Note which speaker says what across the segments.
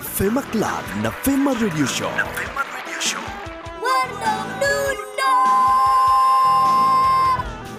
Speaker 1: Fema Club na Fema Radio Show. Na Fema Radio Show.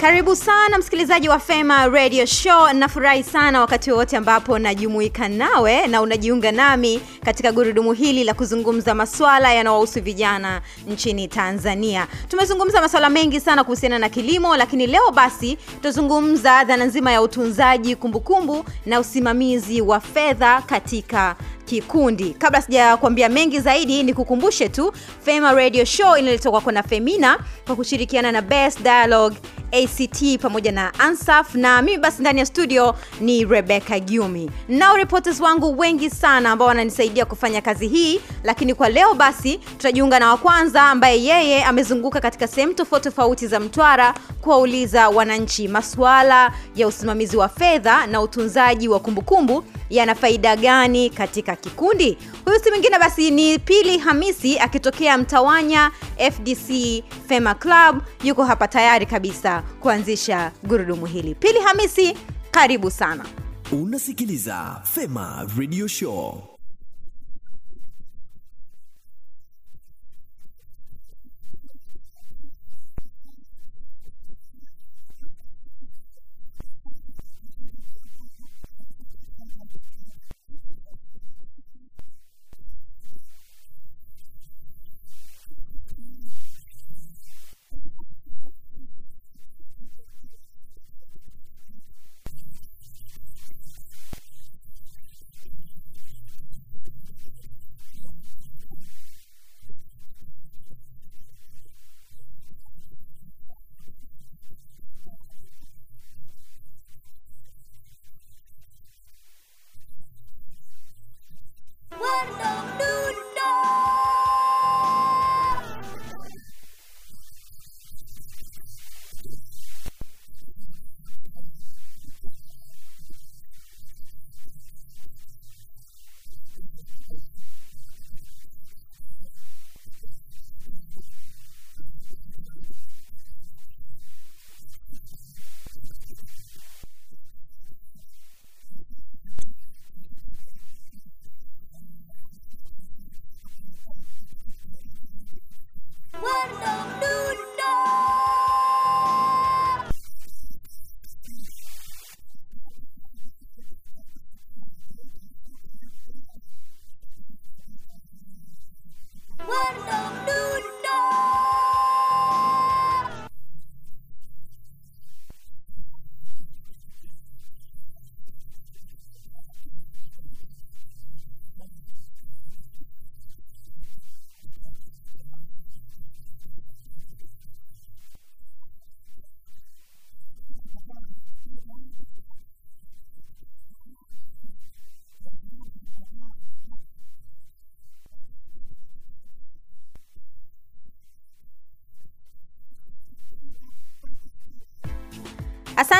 Speaker 2: Karibu sana msikilizaji wa Fema Radio Show. Nafurahi sana wakati wowote ambapo najumuika nawe na unajiunga nami katika gurudumu hili la kuzungumza maswala yanayohusu vijana nchini Tanzania. Tumezungumza maswala mengi sana kuhusiana na kilimo, lakini leo basi tutazungumza dhana nzima ya utunzaji kumbukumbu na usimamizi wa fedha katika kikundi. Kabla sijakwambia mengi zaidi, ni kukumbushe tu Fema Radio Show inaletwa kwako na Femina kwa kushirikiana na Best Dialogue ACT pamoja na Ansaf na mimi basi ndani ya studio ni Rebecca Gyumi. Nao reporters wangu wengi sana ambao wananisaidia kufanya kazi hii, lakini kwa leo basi tutajiunga na wa kwanza ambaye yeye amezunguka katika sehemu tofauti tofauti za Mtwara kuwauliza wananchi masuala ya usimamizi wa fedha na utunzaji wa kumbukumbu yana faida gani katika kikundi. Huyu si mwingine basi ni Pili Hamisi akitokea Mtawanya FDC Fema Club, yuko hapa tayari kabisa kuanzisha gurudumu hili. Pili Hamisi, karibu sana.
Speaker 1: Unasikiliza Fema Radio Show.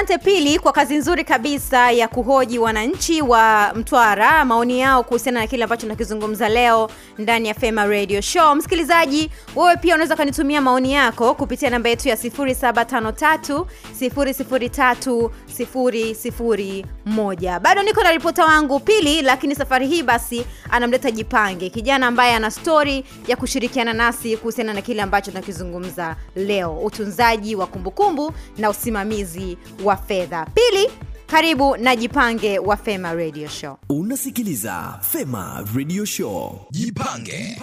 Speaker 2: Asante Pili kwa kazi nzuri kabisa ya kuhoji wananchi wa Mtwara maoni yao kuhusiana na kile ambacho nakizungumza leo ndani ya Fema Radio Show. Msikilizaji, wewe pia unaweza ukanitumia maoni yako kupitia namba yetu ya 0753 003 001. Bado niko na ripota wangu Pili, lakini safari hii basi anamleta Jipange, kijana ambaye ana stori ya kushirikiana nasi kuhusiana na kile ambacho tunakizungumza leo, utunzaji wa kumbukumbu na usimamizi wa fedha. Pili, karibu na Jipange wa Fema Radio Show.
Speaker 1: Unasikiliza Fema Radio Show.
Speaker 3: Jipange.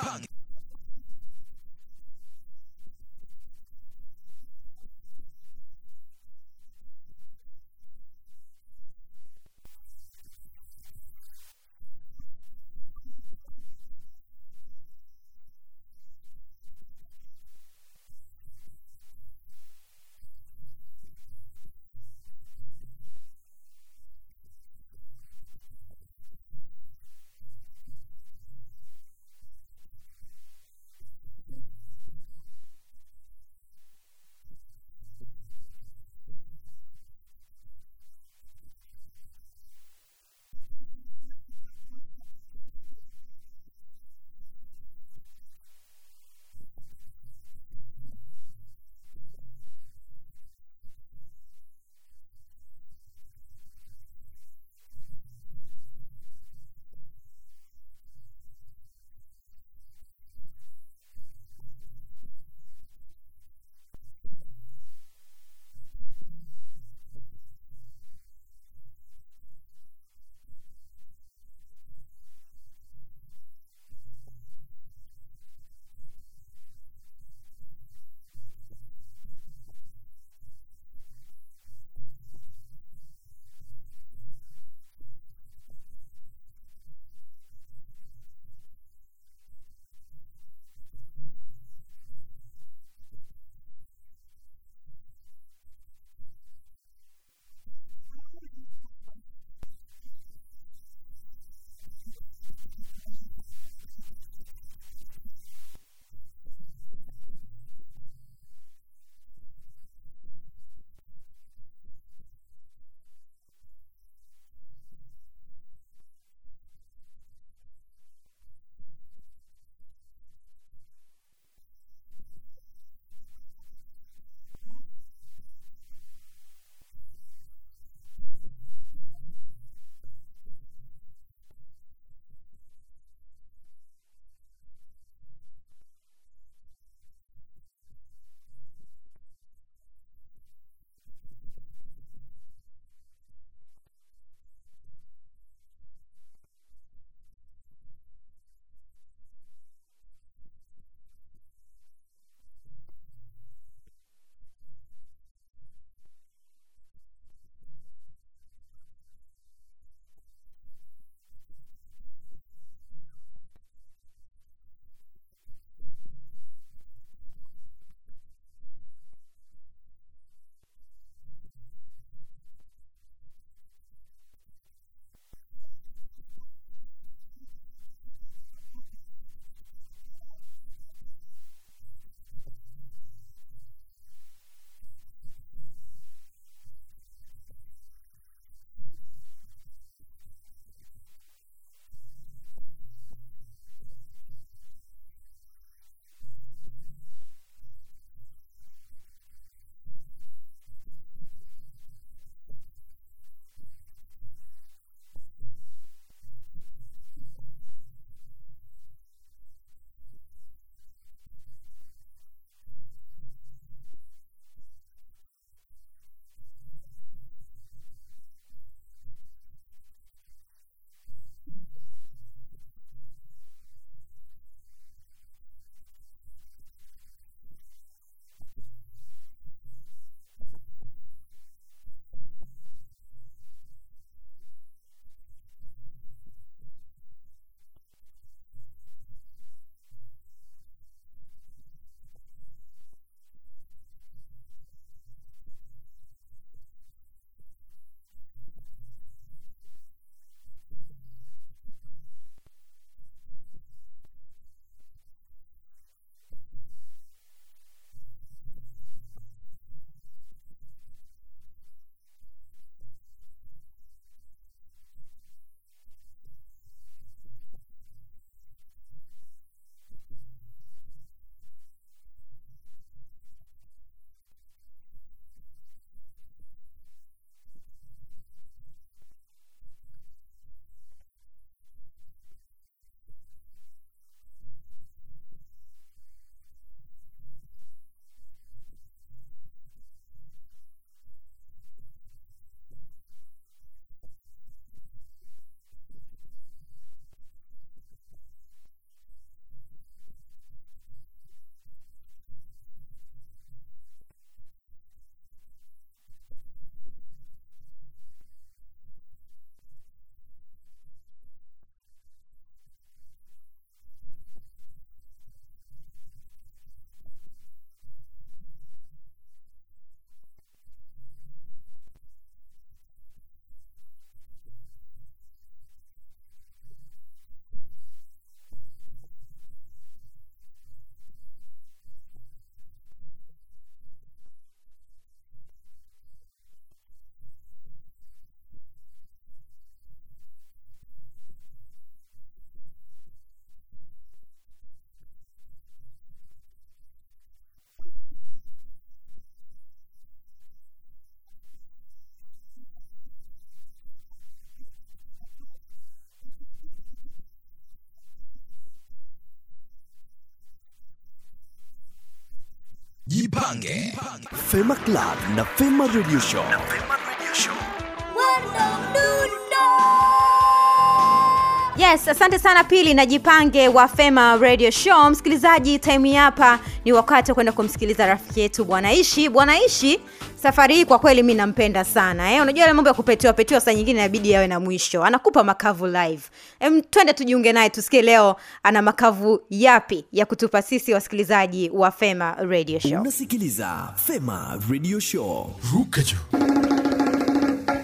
Speaker 1: Mjipange. Fema Club na Fema Radio Show.
Speaker 2: yes asante sana pili na jipange wa fema radio show msikilizaji time hapa ni wakati wa kwenda kumsikiliza rafiki yetu bwanaishi bwanaishi safari hii kwa kweli mi nampenda sana eh? unajua yale mambo ya kupetiwa petiwa saa nyingine inabidi yawe na mwisho. Anakupa makavu live. Em, twende tujiunge naye tusikie leo ana makavu yapi ya kutupa sisi wasikilizaji wa fema radio show.
Speaker 1: Unasikiliza Fema Radio Show.
Speaker 3: ruka juu.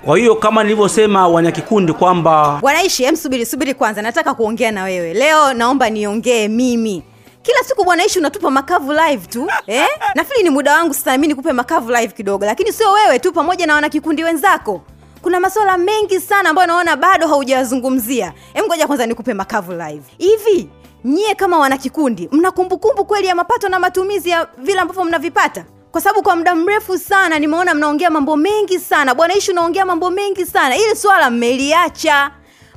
Speaker 4: Kwa hiyo kama nilivyosema Wanyakikundi kwamba
Speaker 2: bwanaishi em subiri subiri kwanza nataka kuongea na wewe. Leo naomba niongee mimi kila siku bwana ishi unatupa makavu live tu eh? nafili ni muda wangu sasa mi nikupe makavu live kidogo lakini sio wewe tu pamoja na wanakikundi wenzako. Kuna masuala mengi sana ambayo naona bado haujazungumzia. Em ngoja kwanza nikupe makavu live. Hivi nyie kama wanakikundi mna kumbukumbu kweli ya mapato na matumizi ya vile ambavyo mnavipata? Kwa sababu kwa muda mrefu sana nimeona mnaongea mambo mengi sana. Bwana ishi unaongea mambo mengi sana. Ili swala mmeliacha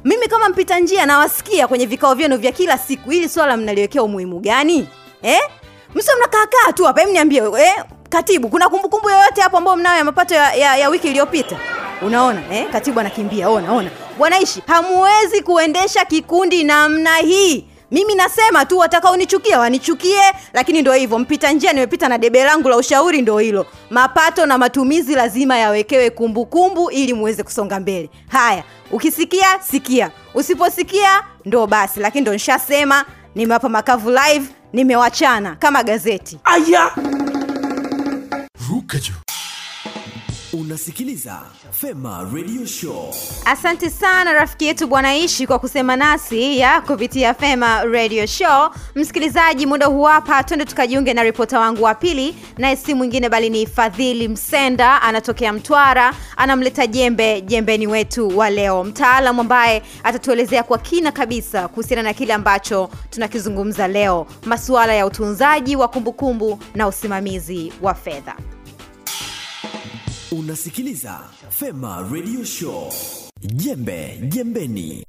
Speaker 2: mimi kama mpita njia nawasikia kwenye vikao vyenu vya kila siku ili swala mnaliwekea umuhimu gani eh? msio mnakaakaa tu hapa niambie eh? katibu kuna kumbukumbu yoyote hapo ambao mnayo ya mapato ya, ya, ya wiki iliyopita unaona eh? katibu anakimbia ona ona bwanaishi hamuwezi kuendesha kikundi namna hii mimi nasema tu watakaonichukia wanichukie lakini ndo hivyo. Mpita njia nimepita na debe langu la ushauri ndo hilo. Mapato na matumizi lazima yawekewe kumbukumbu ili muweze kusonga mbele. Haya ukisikia sikia. Usiposikia ndo basi. Lakini ndo nshasema nimewapa makavu live nimewachana kama gazeti.
Speaker 4: Aya!
Speaker 3: Ruka juu
Speaker 1: Unasikiliza Fema Radio Show.
Speaker 2: asante sana rafiki yetu bwanaishi kwa kusema nasi ya kupitia fema radio show. Msikilizaji muda huu hapa twende tukajiunge na ripota wangu wa pili naye si mwingine bali ni fadhili msenda anatokea mtwara anamleta jembe jembeni wetu wa leo. Mtaalamu ambaye atatuelezea kwa kina kabisa kuhusiana na kile ambacho tunakizungumza leo masuala ya utunzaji wa kumbukumbu na usimamizi wa fedha
Speaker 1: Unasikiliza Fema Radio Show. Jembe jembeni.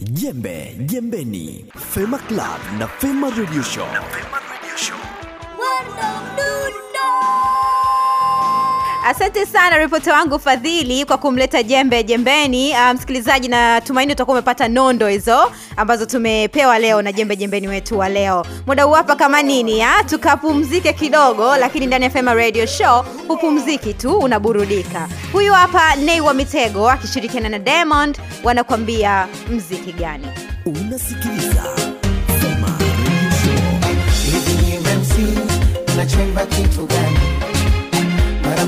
Speaker 1: Jembe Jembeni, Fema Club na Fema Radio Show.
Speaker 2: Asante sana ripota wangu Fadhili kwa kumleta jembe jembeni. Uh, msikilizaji, na tumaini utakuwa umepata nondo hizo ambazo tumepewa leo na jembe jembeni wetu wa leo. Muda huu hapa kama nini ya tukapumzike kidogo, lakini ndani ya Fema Radio Show hupumziki tu, unaburudika. Huyu hapa nei wa Mitego akishirikiana na Diamond wanakuambia mziki gani?
Speaker 1: Unasikiliza Fema Radio Show.
Speaker 3: hivi ni MC kitu gani?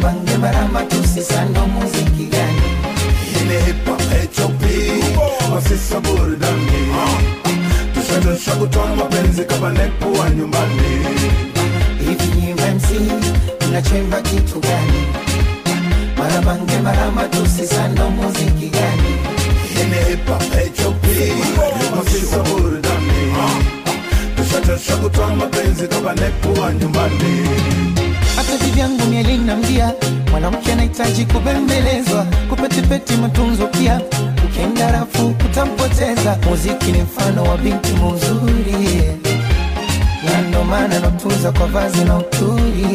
Speaker 3: Marabange maramba tusisando muziki gani?
Speaker 5: ile hip hop HOP wasisa burudani tushadosha kutoa mapenzi kama nepo wa nyumbani
Speaker 3: Hivi ni MC unachemba kitu gani? Marabange maramba tusisando muziki gani?
Speaker 5: ile hip hop HOP wasisa burudani tushadosha kutoa mapenzi kama nepo wa nyumbani
Speaker 3: hata vivyangu mielina mdia mwanamke anahitaji kubembelezwa kupetipeti matunzo pia. Ukienda rafu utampoteza. Muziki ni mfano wa binti muzuri na ndo maana natunza kwa vazi na uturi.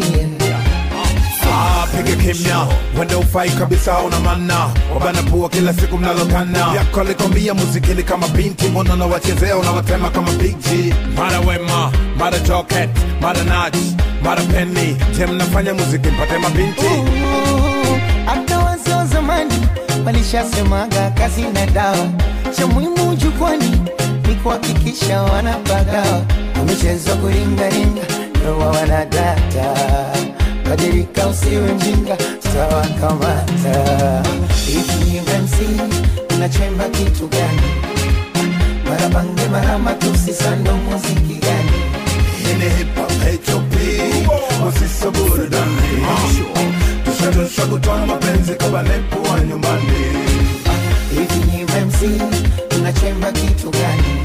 Speaker 5: Pige piga kimya. Wende ufai kabisa una mana wabana pua kila siku mnalokana. Yako alikwambia muzikili kama binti. Mbona nawachezea unawatema kama big G? Mara wema mara joket mara nach mara penny tem nafanya muziki mpate mabinti.
Speaker 3: Hata wazee wa zamani walishasemaga kazi na dawa. Cha muhimu jukwani ni kuhakikisha wanapagawa wamechezwa kuringaringa ndoa wanadata. Badilika usiwe mjinga tutawakamata hivi MC unachemba kitu gani? Marabange marama tusisando muziki gani
Speaker 5: Ini hip hop HOP Musisa burudani Tushadosha kutoa mapenzi kama nepo wa nyumbani.
Speaker 3: Hivi ni MC unachemba kitu gani?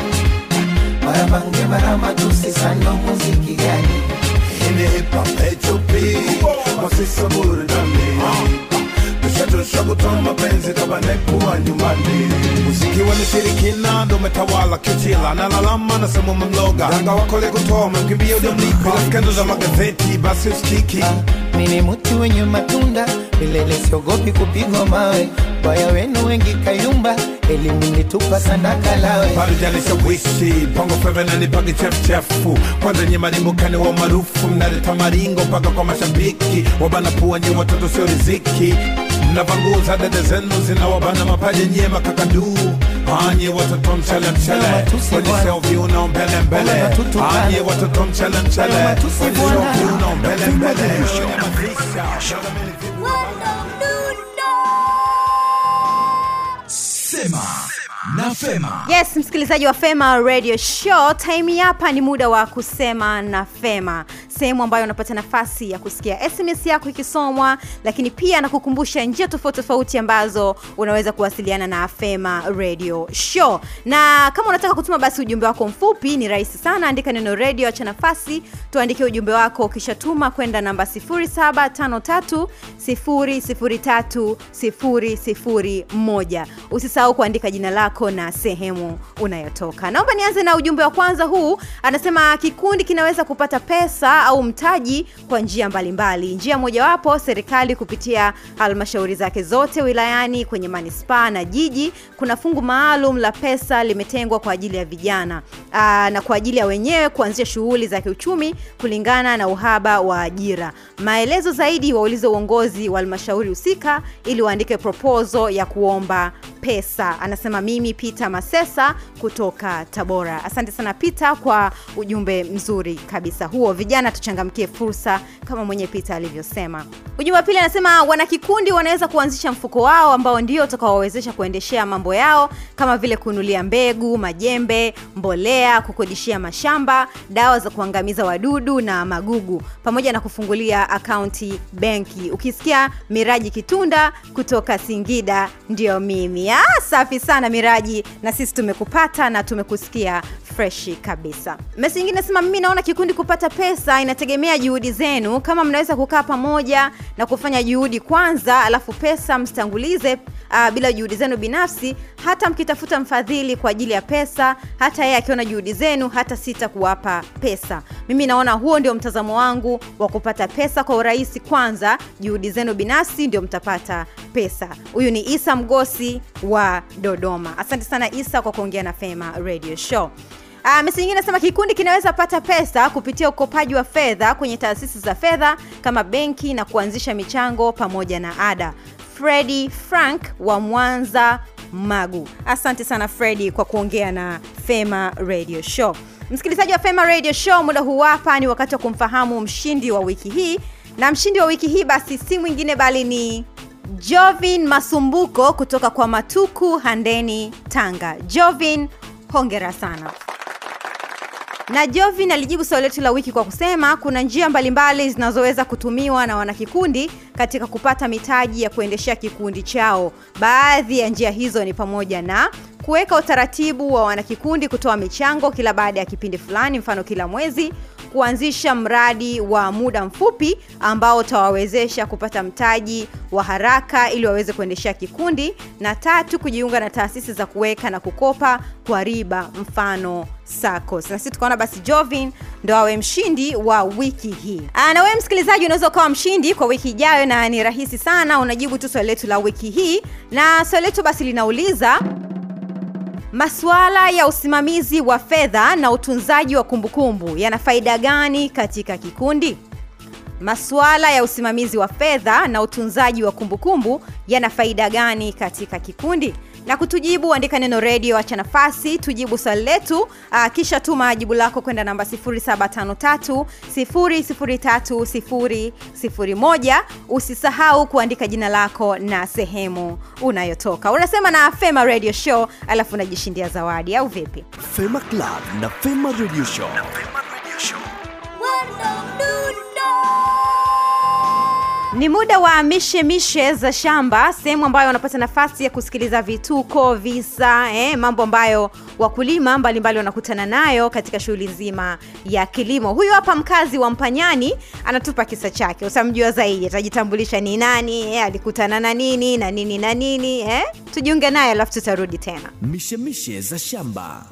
Speaker 3: Marabange marama tusisando muziki gani?
Speaker 5: Ini hip hop HOP Musisa burudani Tushadosha kutoa mapenzi kama nepo nyumbani Muziki wa ndo umetawala Nalalama na sema mamloga Danga wakole kutoa umemkimbia ujamlipa Bila skendo za magazeti basi usikiki
Speaker 3: mimi muti wenye matunda milele siogopi kupigwa mawe. Baya wenu wengi kayumba elimu nitupa sadaka lawe.
Speaker 5: Parujanisha wishi Pongo feve nanipagi chefuchefu kwanza nye wa marufu mnaleta maringo mpaka kwa mashabiki wabana pua nye watoto sio riziki mnavanguza dada zenu zinawabana mapaja nyie makakadu anye watoto mchele mchele. Mbele. Mbele anye watoto mchele mchele. Mbele. mbele
Speaker 1: na Fema.
Speaker 2: yes msikilizaji wa fema radio show time hapa ni muda wa kusema na fema sehemu ambayo unapata nafasi ya kusikia sms yako ikisomwa lakini pia nakukumbusha njia tofauti tofauti ambazo unaweza kuwasiliana na fema radio show. Na kama unataka kutuma basi ujumbe wako mfupi ni rahisi sana andika neno radio acha nafasi tuandike ujumbe wako ukishatuma kwenda namba 0753 003 001 usisahau kuandika jina lako na sehemu unayotoka. Naomba nianze na ujumbe wa kwanza huu. Anasema kikundi kinaweza kupata pesa au mtaji kwa njia mbalimbali. Njia mojawapo serikali kupitia halmashauri zake zote wilayani kwenye manispaa na jiji. Kuna fungu maalum la pesa limetengwa kwa ajili ya vijana aa, na kwa ajili ya wenyewe kuanzisha shughuli za kiuchumi kulingana na uhaba wa ajira. Maelezo zaidi waulize uongozi wa halmashauri husika ili waandike proposal ya kuomba pesa. Anasema mimi peter masesa kutoka tabora. Asante sana peter kwa ujumbe mzuri kabisa huo. Vijana tuchangamkie fursa kama mwenye peter alivyosema. Ujumbe wa pili anasema wanakikundi wanaweza kuanzisha mfuko wao ambao ndio utakaowawezesha kuendeshea mambo yao kama vile kununulia mbegu majembe mbolea kukodishia mashamba dawa za kuangamiza wadudu na magugu pamoja na kufungulia akaunti benki. Ukisikia miraji kitunda kutoka singida ndio mimi. Ah, safi sana miraji na sisi tumekupata na tumekusikia freshi kabisa. Mesi ingine nasema mimi naona kikundi kupata pesa inategemea juhudi zenu. Kama mnaweza kukaa pamoja na kufanya juhudi kwanza alafu pesa msitangulize uh, bila juhudi zenu binafsi. Hata mkitafuta mfadhili kwa ajili ya pesa hata yeye akiona juhudi zenu hata sita kuwapa pesa. Mimi naona huo ndio mtazamo wangu wa kupata pesa kwa urahisi kwanza. Juhudi zenu binafsi ndio mtapata pesa. Huyu ni isa mgosi wa dodoma asante sana isa kwa kuongea na fema radio show. Uh, mesi nyingine nasema kikundi kinaweza pata pesa kupitia ukopaji wa fedha kwenye taasisi za fedha kama benki na kuanzisha michango pamoja na ada. Fredi frank wa mwanza magu. Asante sana fredi kwa kuongea na fema radio show. Msikilizaji wa fema radio show muda huu hapa ni wakati wa kumfahamu mshindi wa wiki hii. Na mshindi wa wiki hii basi si mwingine bali ni jovin masumbuko kutoka kwa matuku handeni tanga. Jovin hongera sana. Na jovin alijibu swali letu la wiki kwa kusema kuna njia mbalimbali zinazoweza kutumiwa na wanakikundi katika kupata mitaji ya kuendeshea kikundi chao. Baadhi ya njia hizo ni pamoja na kuweka utaratibu wa wanakikundi kutoa michango kila baada ya kipindi fulani mfano kila mwezi kuanzisha mradi wa muda mfupi ambao utawawezesha kupata mtaji wa haraka ili waweze kuendeshea kikundi na tatu kujiunga na taasisi za kuweka na kukopa kwa riba mfano SACCOS. na sisi tukaona basi jovin ndo awe mshindi wa wiki hii Aa, na wewe msikilizaji unaweza ukawa mshindi kwa wiki ijayo na ni rahisi sana unajibu tu swali letu la wiki hii na swali letu basi linauliza Masuala ya usimamizi wa fedha na utunzaji wa kumbukumbu yana faida gani katika kikundi? Masuala ya usimamizi wa fedha na utunzaji wa kumbukumbu yana faida gani katika kikundi? Na kutujibu andika neno redio, acha nafasi tujibu swali letu, uh, kisha tuma jibu lako kwenda namba 0753 003 001. Usisahau kuandika jina lako na sehemu unayotoka. Unasema na Fema Radio Show, alafu unajishindia zawadi au vipi?
Speaker 1: Fema Club na Fema Radio Show.
Speaker 2: Ni muda wa mishe mishe za shamba, sehemu ambayo wanapata nafasi ya kusikiliza vituko, visa, eh, mambo ambayo wakulima mbalimbali wanakutana nayo katika shughuli nzima ya kilimo. Huyu hapa mkazi wa Mpanyani anatupa kisa chake, utamjua zaidi, atajitambulisha ni nani, eh, alikutana na nini na nini na nini, eh? Tujiunge naye alafu tutarudi tena.
Speaker 1: Mishemishe za shamba.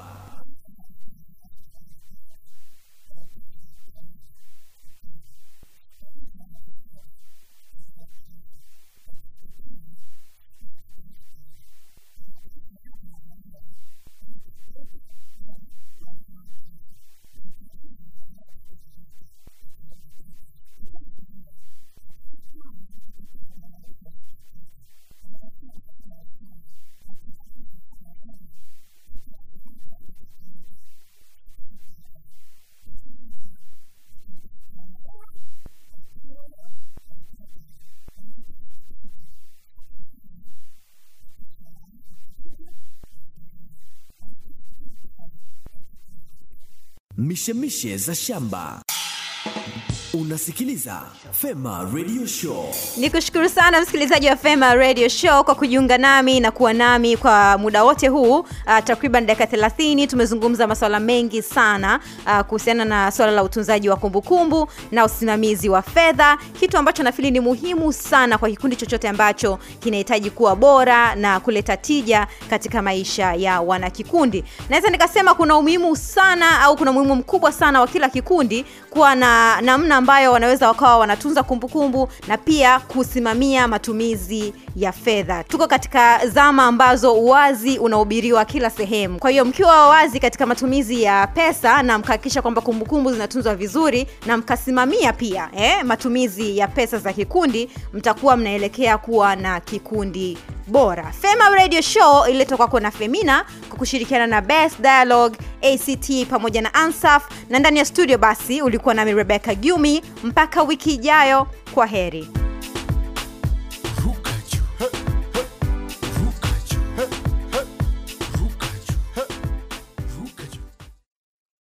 Speaker 1: Mishemishe za shamba. Unasikiliza Fema Radio Show.
Speaker 2: ni kushukuru sana msikilizaji wa fema radio show kwa kujiunga nami na kuwa nami kwa muda wote huu uh, takriban dakika 30 tumezungumza masuala mengi sana uh, kuhusiana na swala la utunzaji wa kumbukumbu kumbu, na usimamizi wa fedha kitu ambacho nafili ni muhimu sana kwa kikundi chochote ambacho kinahitaji kuwa bora na kuleta tija katika maisha ya wanakikundi naweza nikasema kuna umuhimu sana au kuna umuhimu mkubwa sana wa kila kikundi kuwa na namna ambayo wanaweza wakawa wanatunza kumbukumbu na pia kusimamia matumizi ya fedha. Tuko katika zama ambazo uwazi unahubiriwa kila sehemu. Kwa hiyo mkiwa wazi katika matumizi ya pesa na mkahakikisha kwamba kumbukumbu zinatunzwa vizuri na mkasimamia pia eh, matumizi ya pesa za kikundi mtakuwa mnaelekea kuwa na kikundi bora. Fema radio show ililetwa kwako na femina kwa kushirikiana na best dialogue act pamoja na ansaf. Na ndani ya studio basi ulikuwa nami rebecca gumi mpaka wiki ijayo kwa heri